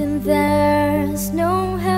Imagine there's no help.